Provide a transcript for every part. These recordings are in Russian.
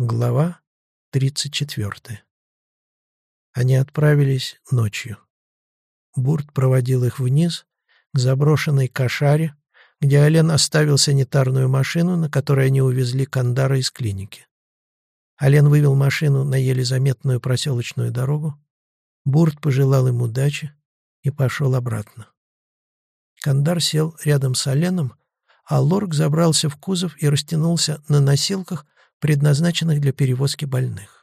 Глава 34. Они отправились ночью. Бурт проводил их вниз, к заброшенной кошаре, где Ален оставил санитарную машину, на которой они увезли Кандара из клиники. Ален вывел машину на еле заметную проселочную дорогу. Бурт пожелал им удачи и пошел обратно. Кандар сел рядом с Аленом, а Лорг забрался в кузов и растянулся на носилках, предназначенных для перевозки больных.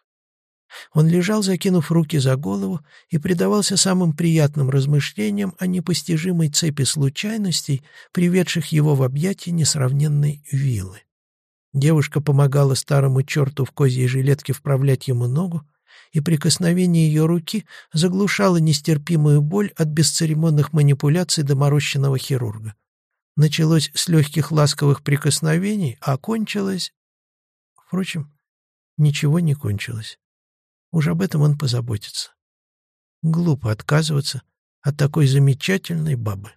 Он лежал, закинув руки за голову, и предавался самым приятным размышлениям о непостижимой цепи случайностей, приведших его в объятия несравненной вилы. Девушка помогала старому черту в козьей жилетке вправлять ему ногу, и прикосновение ее руки заглушало нестерпимую боль от бесцеремонных манипуляций доморощенного хирурга. Началось с легких ласковых прикосновений, а кончилось Впрочем, ничего не кончилось. Уж об этом он позаботится. Глупо отказываться от такой замечательной бабы.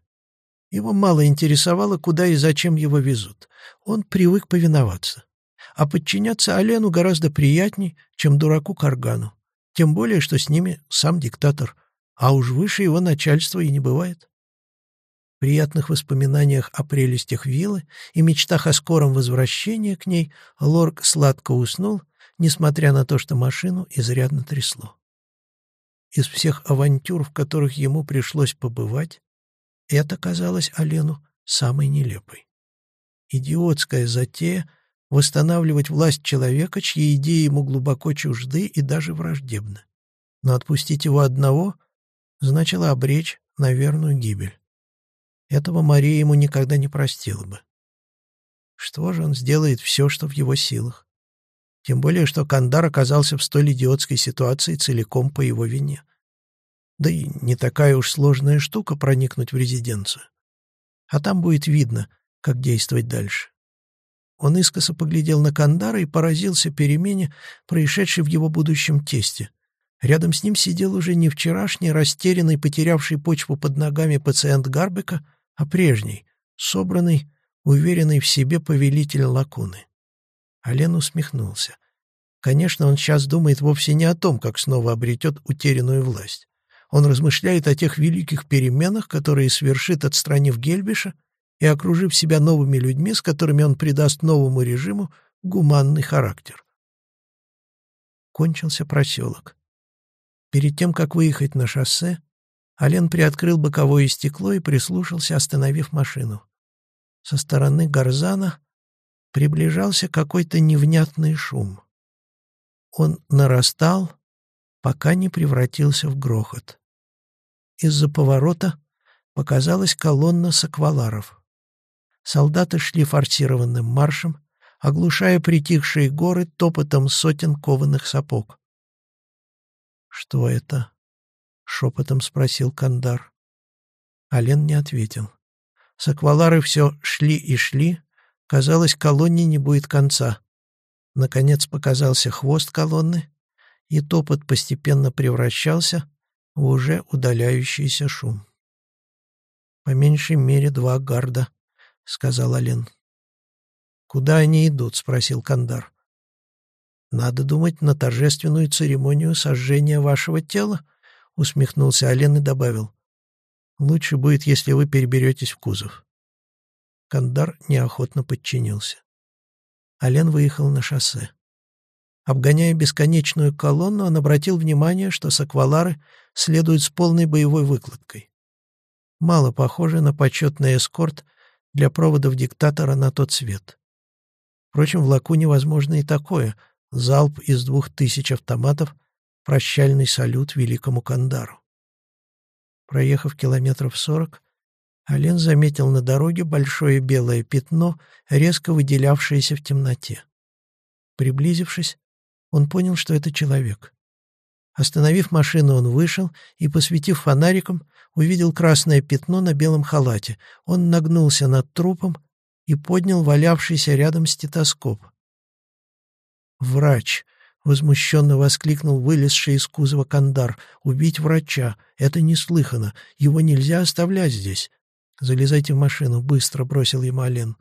Его мало интересовало, куда и зачем его везут. Он привык повиноваться. А подчиняться Олену гораздо приятней, чем дураку Каргану. Тем более, что с ними сам диктатор, а уж выше его начальства и не бывает приятных воспоминаниях о прелестях виллы и мечтах о скором возвращении к ней Лорк сладко уснул, несмотря на то, что машину изрядно трясло. Из всех авантюр, в которых ему пришлось побывать, это казалось Олену самой нелепой. Идиотская затея восстанавливать власть человека, чьи идеи ему глубоко чужды и даже враждебны. Но отпустить его одного значило обречь на верную гибель. Этого Мария ему никогда не простила бы. Что же он сделает все, что в его силах? Тем более, что Кандар оказался в столь идиотской ситуации целиком по его вине. Да и не такая уж сложная штука проникнуть в резиденцию. А там будет видно, как действовать дальше. Он искоса поглядел на Кандара и поразился перемене, происшедшей в его будущем тесте. Рядом с ним сидел уже не вчерашний, растерянный, потерявший почву под ногами пациент Гарбека, а прежний, собранный, уверенный в себе повелитель лакуны. Ален усмехнулся. Конечно, он сейчас думает вовсе не о том, как снова обретет утерянную власть. Он размышляет о тех великих переменах, которые свершит, отстранив Гельбиша и окружив себя новыми людьми, с которыми он придаст новому режиму гуманный характер. Кончился проселок. Перед тем, как выехать на шоссе, Ален приоткрыл боковое стекло и прислушался, остановив машину. Со стороны Гарзана приближался какой-то невнятный шум. Он нарастал, пока не превратился в грохот. Из-за поворота показалась колонна сакваларов. Солдаты шли форсированным маршем, оглушая притихшие горы топотом сотен кованых сапог. «Что это?» — шепотом спросил Кандар. Ален не ответил. Саквалары все шли и шли. Казалось, колонне не будет конца. Наконец показался хвост колонны, и топот постепенно превращался в уже удаляющийся шум. «По меньшей мере два гарда», — сказал Ален. «Куда они идут?» — спросил Кандар. «Надо думать на торжественную церемонию сожжения вашего тела», Усмехнулся Олен и добавил. «Лучше будет, если вы переберетесь в кузов». Кандар неохотно подчинился. Олен выехал на шоссе. Обгоняя бесконечную колонну, он обратил внимание, что саквалары следуют с полной боевой выкладкой. Мало похоже на почетный эскорт для проводов диктатора на тот свет. Впрочем, в Лаку невозможно и такое — залп из двух тысяч автоматов — прощальный салют великому Кандару. Проехав километров сорок, Ален заметил на дороге большое белое пятно, резко выделявшееся в темноте. Приблизившись, он понял, что это человек. Остановив машину, он вышел и, посветив фонариком, увидел красное пятно на белом халате. Он нагнулся над трупом и поднял валявшийся рядом стетоскоп. «Врач!» Возмущенно воскликнул вылезший из кузова Кандар. «Убить врача! Это неслыханно! Его нельзя оставлять здесь!» «Залезайте в машину!» — быстро бросил ему Ален.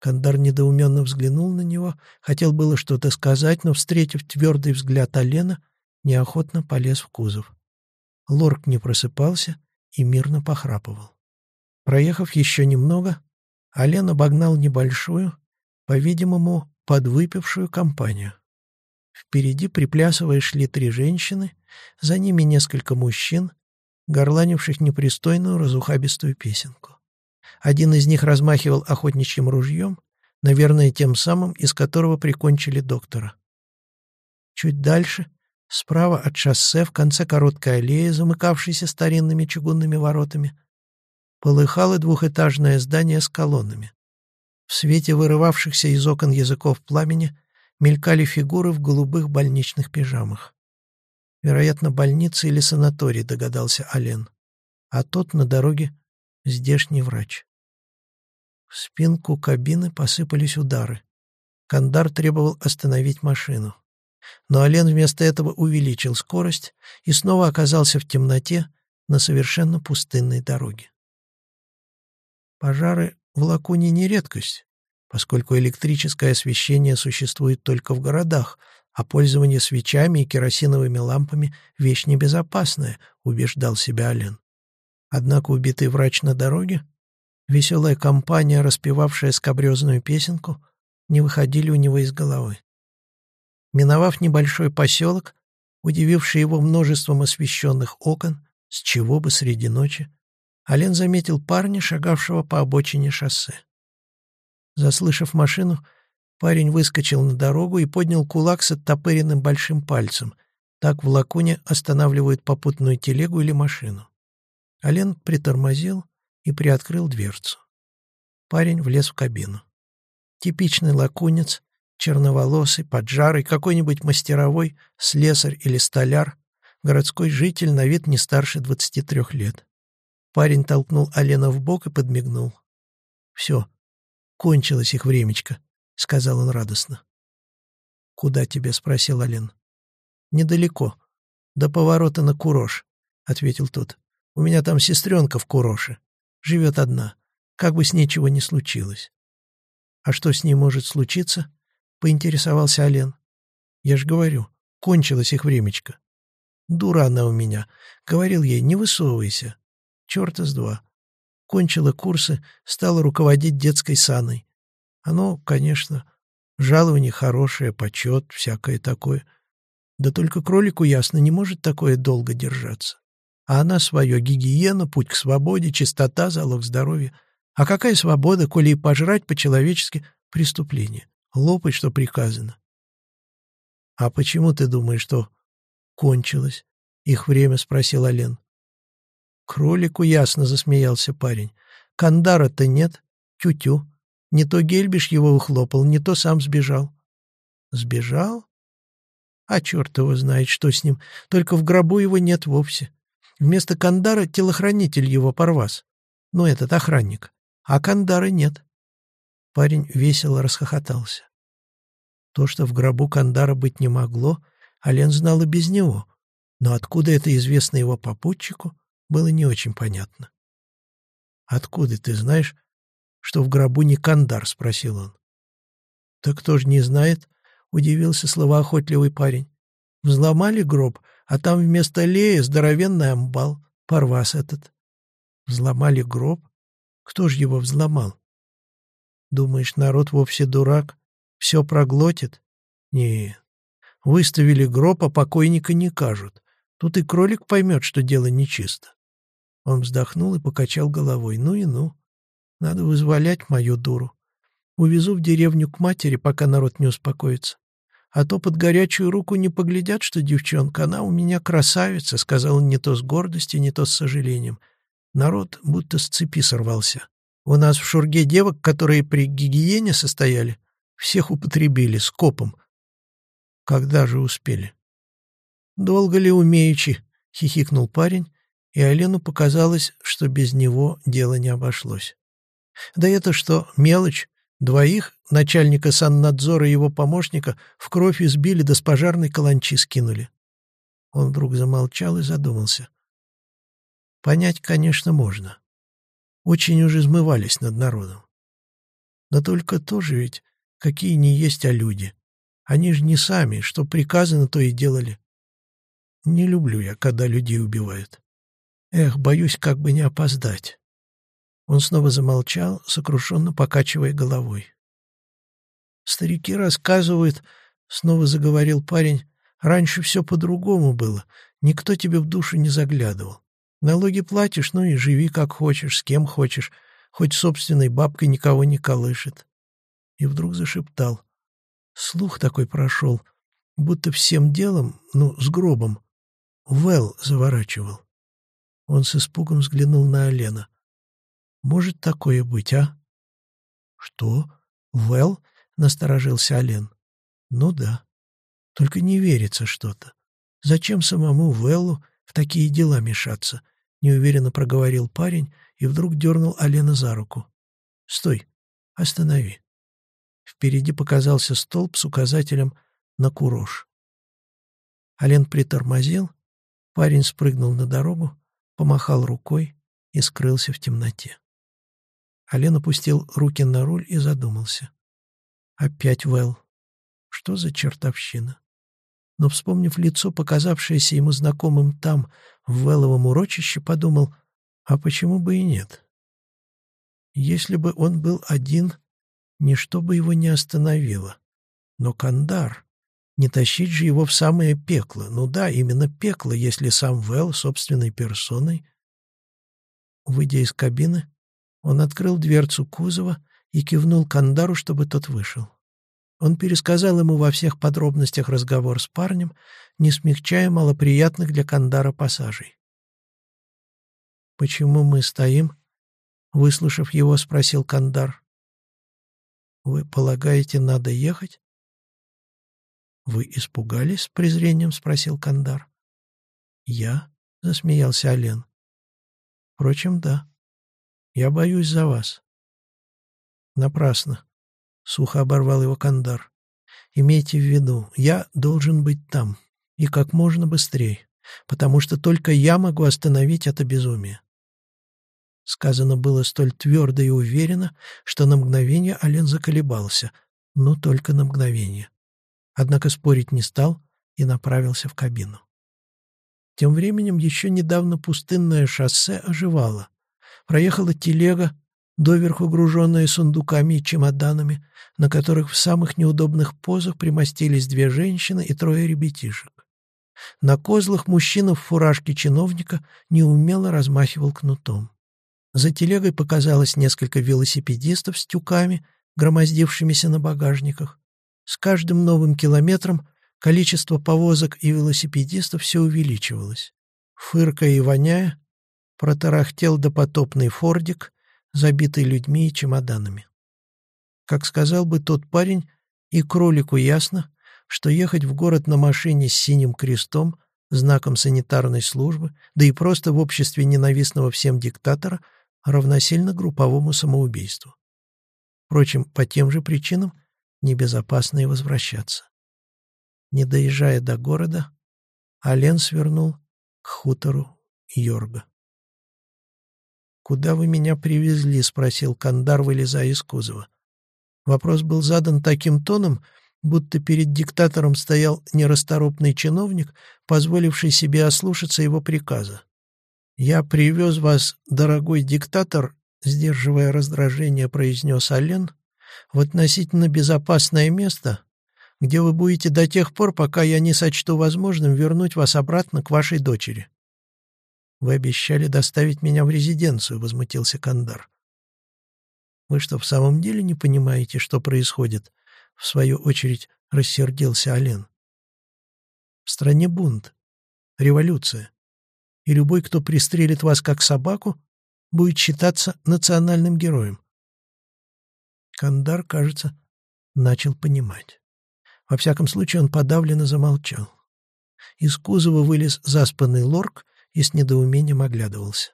Кандар недоуменно взглянул на него, хотел было что-то сказать, но, встретив твердый взгляд Алена, неохотно полез в кузов. Лорк не просыпался и мирно похрапывал. Проехав еще немного, Ален обогнал небольшую, по-видимому, подвыпившую компанию. Впереди, приплясывая, шли три женщины, за ними несколько мужчин, горланивших непристойную разухабистую песенку. Один из них размахивал охотничьим ружьем, наверное, тем самым, из которого прикончили доктора. Чуть дальше, справа от шоссе, в конце короткой аллеи, замыкавшейся старинными чугунными воротами, полыхало двухэтажное здание с колоннами. В свете вырывавшихся из окон языков пламени мелькали фигуры в голубых больничных пижамах. Вероятно, больница или санаторий, догадался Ален. А тот на дороге здешний врач. В спинку кабины посыпались удары. Кандар требовал остановить машину. Но Ален вместо этого увеличил скорость и снова оказался в темноте на совершенно пустынной дороге. Пожары в Лакуне не редкость, поскольку электрическое освещение существует только в городах, а пользование свечами и керосиновыми лампами — вещь небезопасная, убеждал себя Ален. Однако убитый врач на дороге, веселая компания, распевавшая скобрезную песенку, не выходили у него из головы. Миновав небольшой поселок, удививший его множеством освещенных окон, с чего бы среди ночи, Ален заметил парня, шагавшего по обочине шоссе. Заслышав машину, парень выскочил на дорогу и поднял кулак с оттопыренным большим пальцем. Так в лакуне останавливают попутную телегу или машину. Ален притормозил и приоткрыл дверцу. Парень влез в кабину. Типичный лакунец, черноволосый, поджарый, какой-нибудь мастеровой, слесарь или столяр, городской житель на вид не старше 23 лет. Парень толкнул Алена в бок и подмигнул. «Все, кончилось их времечко», — сказал он радостно. «Куда тебе?» — спросил Ален. «Недалеко. До поворота на Курош», — ответил тот. У меня там сестренка в Куроше. Живет одна. Как бы с ней ни случилось. А что с ней может случиться? Поинтересовался Олен. Я ж говорю, кончилось их времечко. Дура она у меня. Говорил ей, не высовывайся. Черта с два. Кончила курсы, стала руководить детской саной. Оно, конечно, жалование хорошее, почет, всякое такое. Да только кролику ясно, не может такое долго держаться. А она свое — гигиена, путь к свободе, чистота, залог здоровья. А какая свобода, коли и пожрать по-человечески — преступление? Лопать, что приказано. — А почему ты думаешь, что кончилось? — их время спросил Олен. Кролику ясно засмеялся парень. Кандара-то нет. Тю-тю. Не то Гельбиш его ухлопал, не то сам сбежал. Сбежал? А черт его знает, что с ним. Только в гробу его нет вовсе. Вместо Кандара телохранитель его порвас. Ну, этот охранник. А Кандара нет. Парень весело расхохотался. То, что в гробу Кандара быть не могло, Ален знал и без него, но откуда это известно его попутчику, было не очень понятно. «Откуда ты знаешь, что в гробу не Кандар?» — спросил он. «Так кто ж не знает?» — удивился словоохотливый парень. «Взломали гроб, а там вместо Лея здоровенный амбал, парвас этот. Взломали гроб? Кто ж его взломал? Думаешь, народ вовсе дурак? Все проглотит? Не. Выставили гроб, а покойника не кажут. Тут и кролик поймет, что дело нечисто. Он вздохнул и покачал головой. Ну и ну. Надо вызволять мою дуру. Увезу в деревню к матери, пока народ не успокоится. А то под горячую руку не поглядят, что девчонка, она у меня красавица, — сказал не то с гордостью, не то с сожалением. Народ будто с цепи сорвался. У нас в Шурге девок, которые при гигиене состояли, всех употребили скопом. Когда же успели? Долго ли умеючи? — хихикнул парень, и Алену показалось, что без него дело не обошлось. Да это что, мелочь? Двоих, начальника саннадзора и его помощника, в кровь избили да с пожарной каланчи скинули. Он вдруг замолчал и задумался. Понять, конечно, можно. Очень уж измывались над народом. Да только тоже ведь какие не есть, а люди. Они же не сами, что приказано, то и делали. Не люблю я, когда людей убивают. Эх, боюсь, как бы не опоздать. Он снова замолчал, сокрушенно покачивая головой. Старики рассказывают, снова заговорил парень, раньше все по-другому было, никто тебе в душу не заглядывал. Налоги платишь, ну и живи как хочешь, с кем хочешь, хоть собственной бабкой никого не колышет. И вдруг зашептал. Слух такой прошел, будто всем делом, ну, с гробом, Вэл заворачивал. Он с испугом взглянул на Алена. «Может такое быть, а?» «Что? Вэл?» — насторожился Ален. «Ну да. Только не верится что-то. Зачем самому Вэллу в такие дела мешаться?» — неуверенно проговорил парень и вдруг дернул Алена за руку. «Стой! Останови!» Впереди показался столб с указателем на курож. Ален притормозил, парень спрыгнул на дорогу, помахал рукой и скрылся в темноте. Ален опустил руки на руль и задумался. Опять Вэл. Что за чертовщина? Но, вспомнив лицо, показавшееся ему знакомым там, в Вэлловом урочище, подумал, а почему бы и нет? Если бы он был один, Ничто бы его не остановило. Но Кандар... Не тащить же его в самое пекло. Ну да, именно пекло, если сам Вэл собственной персоной... Выйдя из кабины, он открыл дверцу кузова и кивнул Кандару, чтобы тот вышел. Он пересказал ему во всех подробностях разговор с парнем, не смягчая малоприятных для Кандара пассажей. «Почему мы стоим?» — выслушав его, спросил Кандар. «Вы полагаете, надо ехать?» «Вы испугались?» — с презрением спросил Кандар. «Я?» — засмеялся Олен. «Впрочем, да. Я боюсь за вас». «Напрасно», — сухо оборвал его Кандар. «Имейте в виду, я должен быть там, и как можно быстрее, потому что только я могу остановить это безумие. Сказано было столь твердо и уверенно, что на мгновение Ален заколебался, но только на мгновение. Однако спорить не стал и направился в кабину. Тем временем еще недавно пустынное шоссе оживало. Проехала телега, доверху груженная сундуками и чемоданами, на которых в самых неудобных позах примостились две женщины и трое ребятишек. На козлах мужчина в фуражке чиновника неумело размахивал кнутом. За телегой показалось несколько велосипедистов с тюками, громоздившимися на багажниках. С каждым новым километром количество повозок и велосипедистов все увеличивалось. Фыркая и воняя, протарахтел допотопный фордик, забитый людьми и чемоданами. Как сказал бы тот парень, и кролику ясно, что ехать в город на машине с синим крестом, знаком санитарной службы, да и просто в обществе ненавистного всем диктатора — равносильно групповому самоубийству. Впрочем, по тем же причинам небезопасно и возвращаться. Не доезжая до города, Ален свернул к хутору Йорга. «Куда вы меня привезли?» — спросил Кандар, вылезая из кузова. Вопрос был задан таким тоном, будто перед диктатором стоял нерасторопный чиновник, позволивший себе ослушаться его приказа. «Я привез вас, дорогой диктатор», — сдерживая раздражение, произнес Ален, «в относительно безопасное место, где вы будете до тех пор, пока я не сочту возможным вернуть вас обратно к вашей дочери». «Вы обещали доставить меня в резиденцию», — возмутился Кандар. «Вы что, в самом деле не понимаете, что происходит?» — в свою очередь рассердился Ален. «В стране бунт, революция и любой, кто пристрелит вас как собаку, будет считаться национальным героем. Кандар, кажется, начал понимать. Во всяком случае, он подавленно замолчал. Из кузова вылез заспанный лорк и с недоумением оглядывался.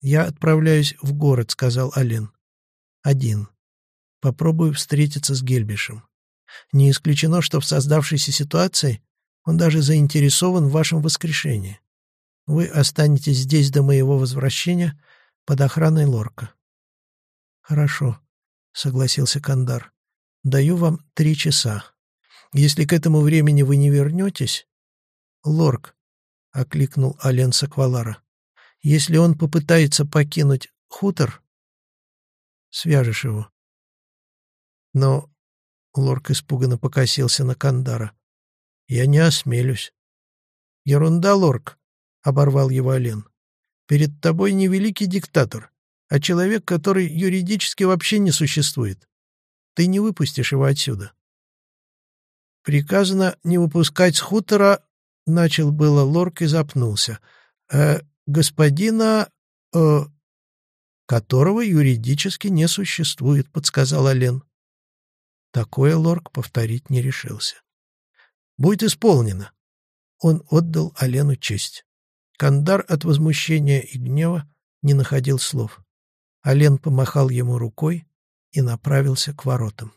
«Я отправляюсь в город», — сказал Ален. «Один. Попробую встретиться с Гельбишем. Не исключено, что в создавшейся ситуации он даже заинтересован в вашем воскрешении. Вы останетесь здесь до моего возвращения под охраной Лорка. Хорошо. Согласился Кандар. «Даю вам три часа. Если к этому времени вы не вернетесь...» «Лорк», — окликнул Ален Саквалара, — «если он попытается покинуть хутор, свяжешь его». Но Лорк испуганно покосился на Кандара. «Я не осмелюсь». «Ерунда, Лорк», — оборвал его Ален. «Перед тобой не великий диктатор, а человек, который юридически вообще не существует. Ты не выпустишь его отсюда». «Приказано не выпускать с хутора», — начал было Лорк и запнулся. «Э, «Господина... Э, которого юридически не существует», — подсказал Ален. Такое Лорк повторить не решился. «Будет исполнено!» Он отдал Алену честь. Кандар от возмущения и гнева не находил слов. Ален помахал ему рукой и направился к воротам.